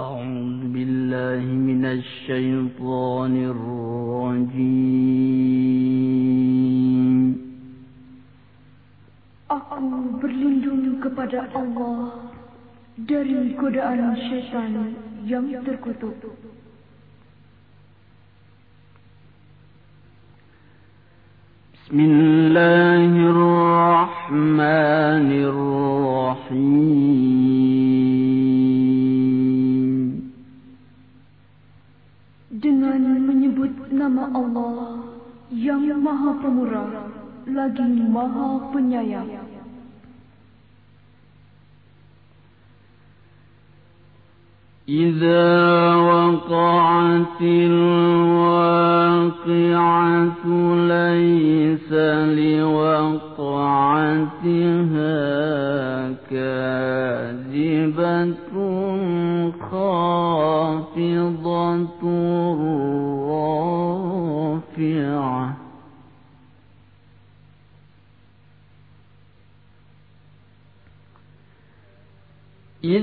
أعوذ بالله من الشيطان الرجيم Aku berlindung kepada Allah dari godaan syaitan yang terkutuk. بسم الله الرحمن الرحيم Dengan menyebut nama Allah yang maha pemurah lagi maha penyayang. إذا وقعت الواقعة ليس لوقعتها كاذبة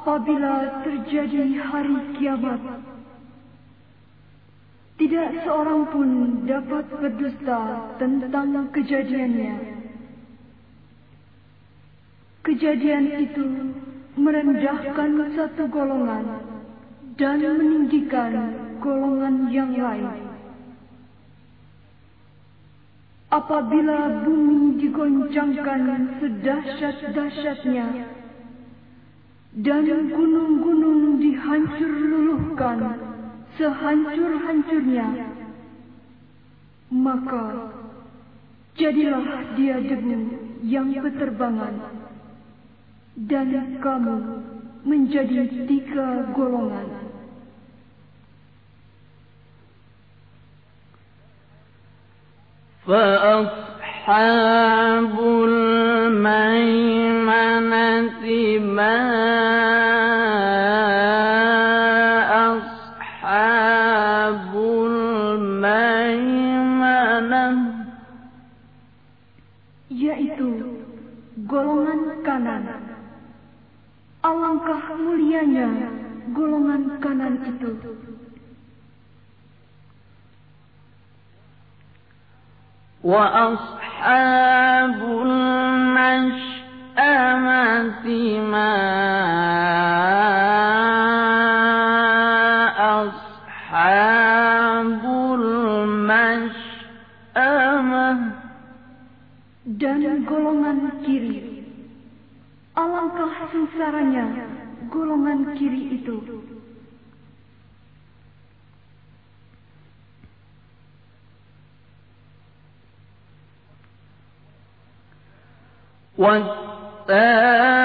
Apabila terjadi hari kiamat, tidak seorang pun dapat berdusta tentang kejadiannya. Kejadian itu merendahkan satu golongan dan meninggikan golongan yang lain. Apabila bumi digoncangkan sedahsyat-dahsyatnya, dan gunung-gunung dihancur luluhkan sehancur-hancurnya, maka jadilah dia debu yang berterbangan, dan kamu menjadi tiga golongan. فأصحاب الميمنة ما أصحاب الميمنة yaitu golongan kanan. Alangkah mulianya golongan kanan itu. وأصحاب المشأمة ما أصحاب المشأمة Dan golongan kiri. Alangkah sengsaranya golongan kiri itu. والسائل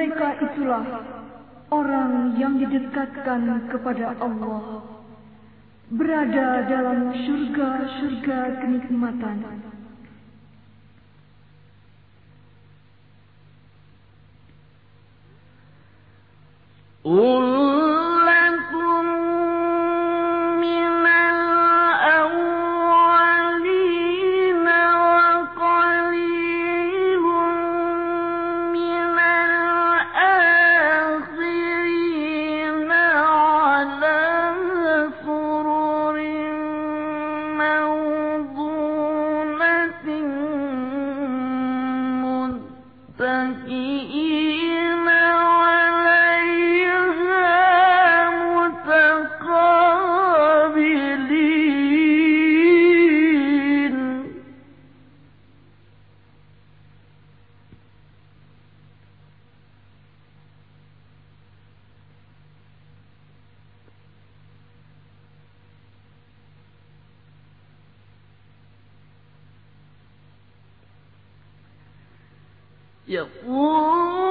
Mereka itulah orang yang didekatkan kepada Allah, berada dalam surga-surga kenikmatan. Oh. Segolongan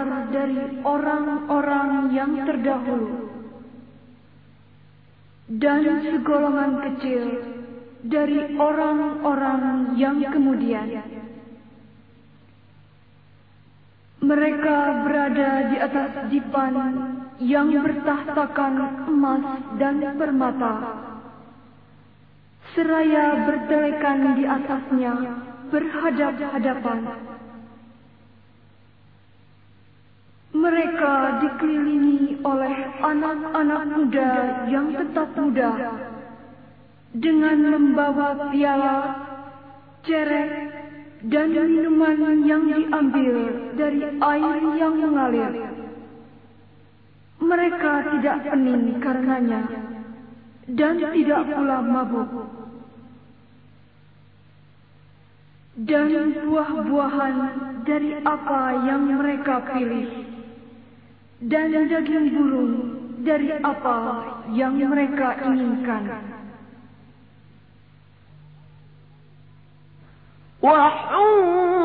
besar dari orang-orang yang terdahulu dan segolongan kecil dari orang-orang yang kemudian. Mereka berada di atas dipan yang bertahtakan emas dan permata. Seraya bertelekan di atasnya berhadap-hadapan. Mereka dikelilingi oleh anak-anak muda yang tetap muda dengan membawa piala, cerek, dan minuman yang diambil dari air yang mengalir. Mereka tidak pening karenanya dan tidak pula mabuk. Dan buah-buahan dari apa yang mereka pilih dan daging burung dari apa yang mereka inginkan. وحور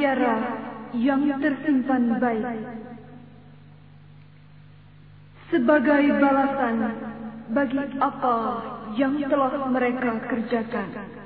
Mutiara yang tersimpan baik. Sebagai balasan bagi apa yang telah mereka kerjakan.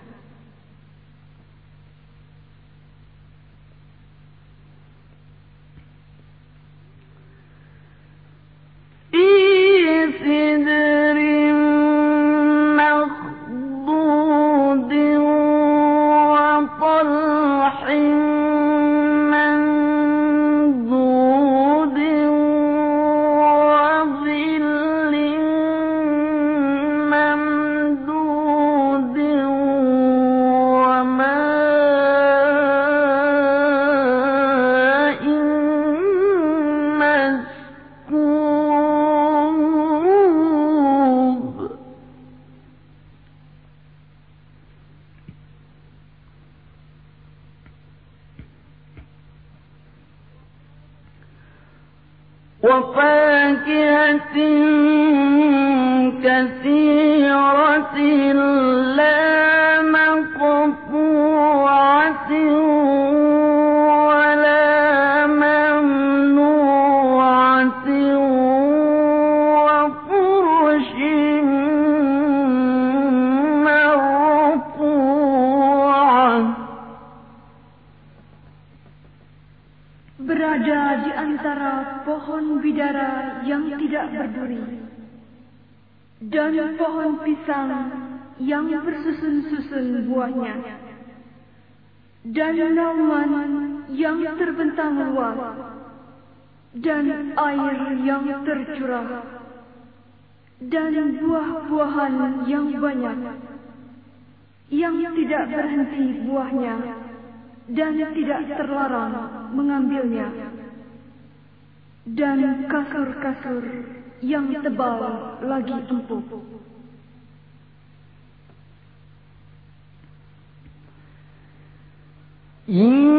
Berada di antara pohon bidara yang tidak berduri dan pohon pisang yang bersusun-susun buahnya dan nauman yang terbentang luas dan air yang tercurah dan buah-buahan yang banyak yang tidak berhenti buahnya dan tidak terlarang mengambilnya. Dan kasur-kasur yang tebal lagi empuk. Ini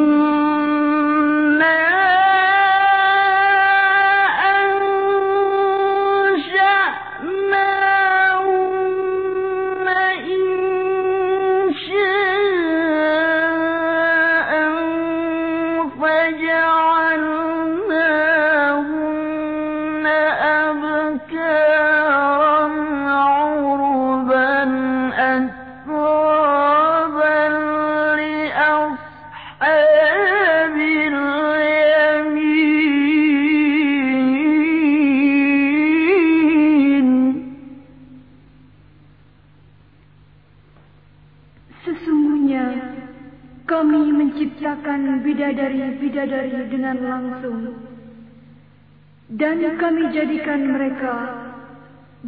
Kami menciptakan bidadari-bidadari dengan langsung. Dan kami jadikan mereka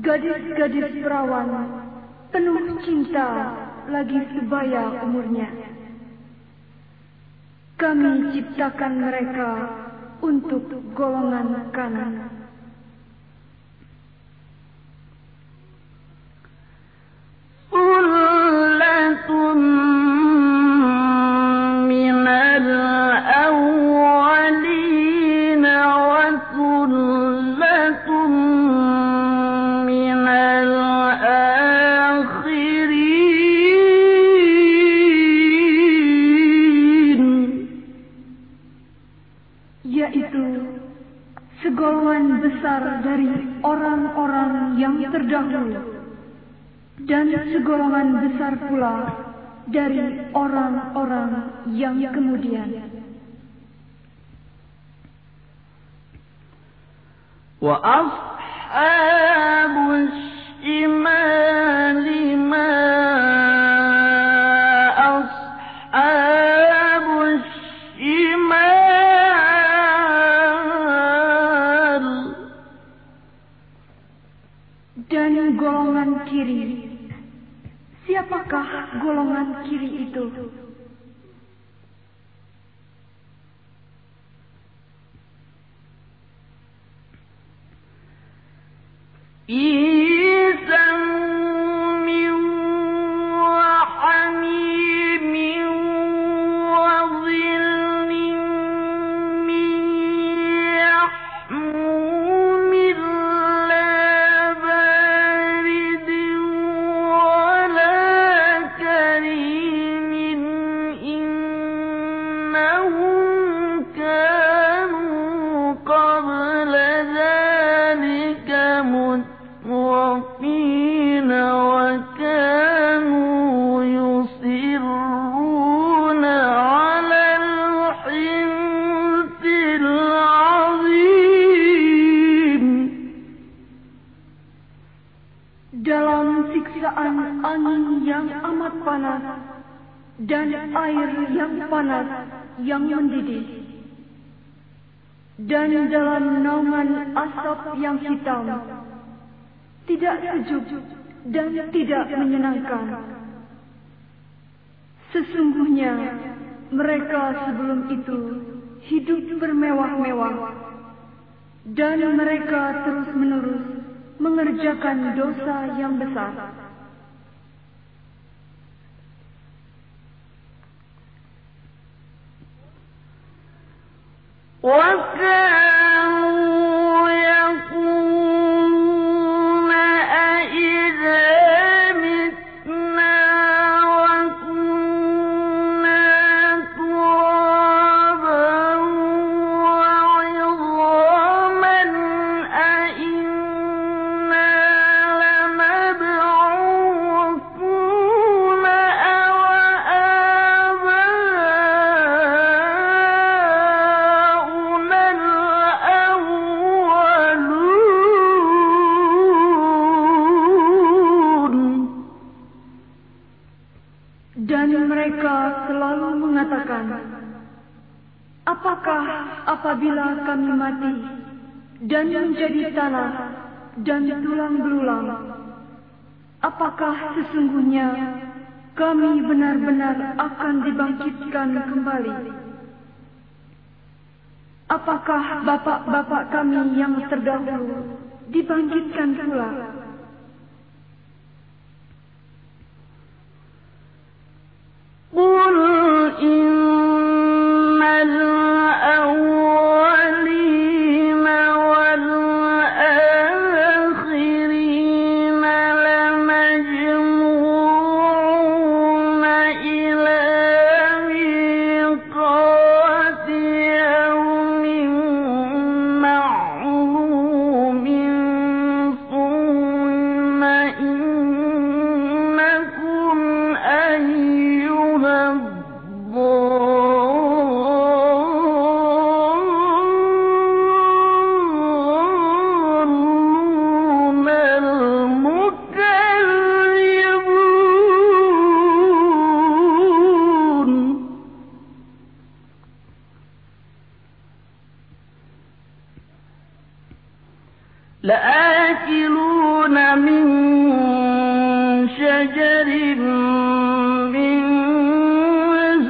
gadis-gadis perawan, penuh cinta lagi sebaya umurnya. Kami ciptakan mereka untuk golongan kanan. Ulatun yang terdahulu dan segolongan besar pula dari orang-orang yang kemudian. وأصحاب الشمال ما Golongan kiri itu? في panas yang mendidih. Dan dalam naungan asap yang hitam, tidak sejuk dan tidak menyenangkan. Sesungguhnya mereka sebelum itu hidup bermewah-mewah dan mereka terus-menerus mengerjakan dosa yang besar. وكانوا mereka selalu mengatakan, Apakah apabila kami mati dan menjadi tanah dan tulang belulang, apakah sesungguhnya kami benar-benar akan dibangkitkan kembali? Apakah bapak-bapak kami yang terdahulu dibangkitkan pula? قل إن لآكلون من شجر من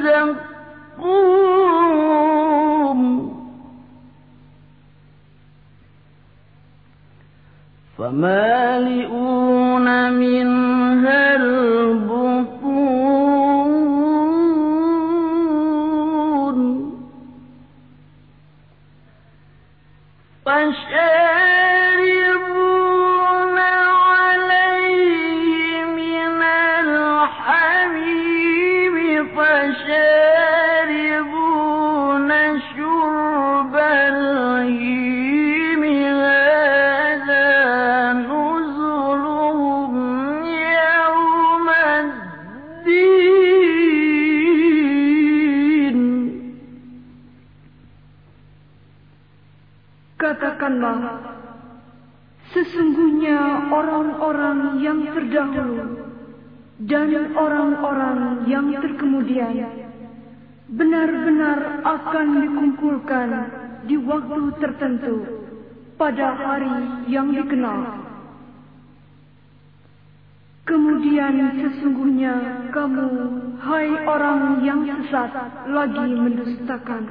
زقوم. فمالئون terdahulu dan orang-orang yang terkemudian benar-benar akan dikumpulkan di waktu tertentu pada hari yang dikenal. Kemudian sesungguhnya kamu, hai orang yang sesat, lagi mendustakan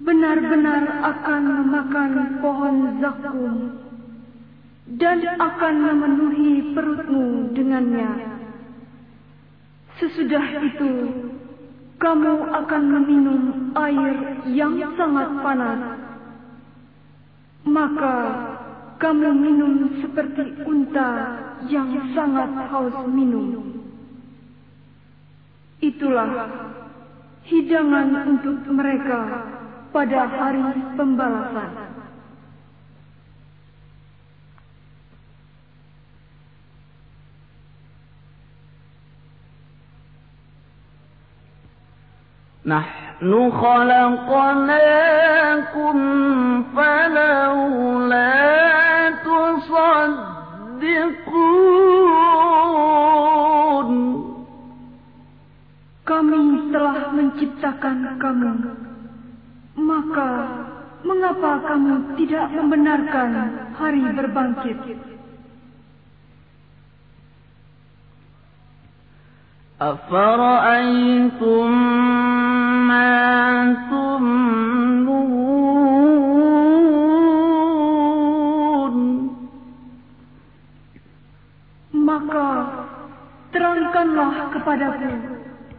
benar-benar akan memakan pohon zakum dan akan memenuhi perutmu dengannya. Sesudah itu, kamu akan meminum air yang sangat panas. Maka kamu minum seperti unta yang sangat haus minum. Itulah hidangan untuk mereka pada hari pembalasan. نحن خلقناكم فلولا تصدقون Kami telah menciptakan kamu. Maka, mengapa kamu tidak membenarkan hari berbangkit? أفرأيتم ما تمنون Maka, terangkanlah kepadaku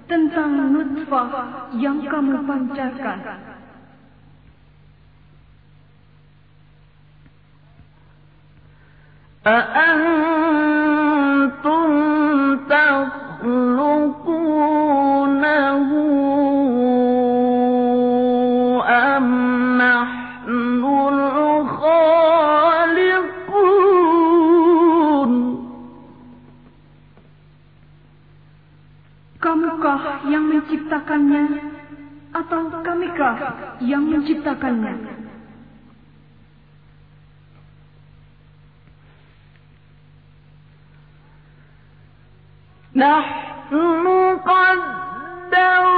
tentang nutfah yang kamu pancarkan. أأنتم menciptakannya atau kamikah yang menciptakannya? نحن قدرنا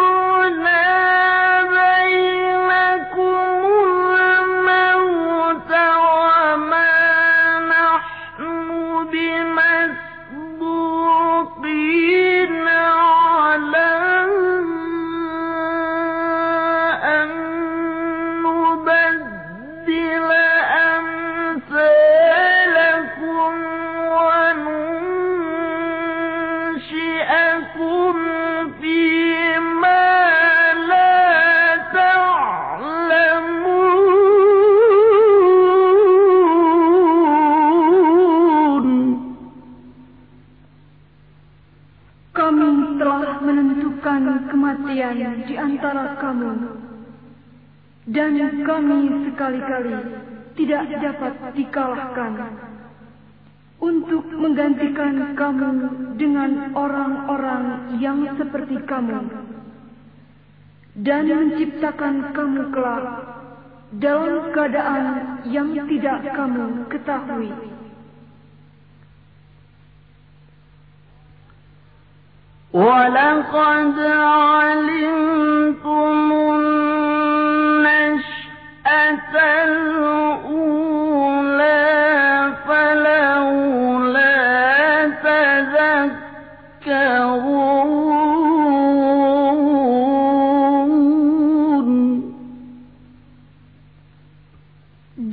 perkelahian di antara kamu. Dan kami sekali-kali tidak dapat dikalahkan untuk menggantikan kamu dengan orang-orang yang seperti kamu dan menciptakan kamu kelak dalam keadaan yang tidak kamu ketahui. ولقد علمتم النشأة الأولى فلولا تذكرون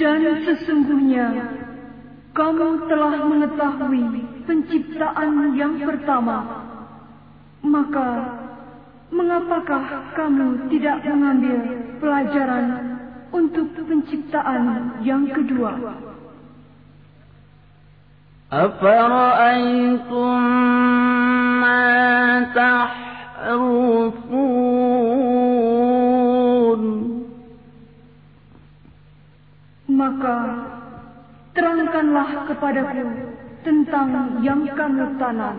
Dan sesungguhnya kamu telah mengetahui penciptaan yang pertama. Maka, mengapakah kamu tidak mengambil pelajaran untuk penciptaan yang kedua? أفرأيتم ما تحرثون Maka, terangkanlah kepadaku tentang yang kamu tanam.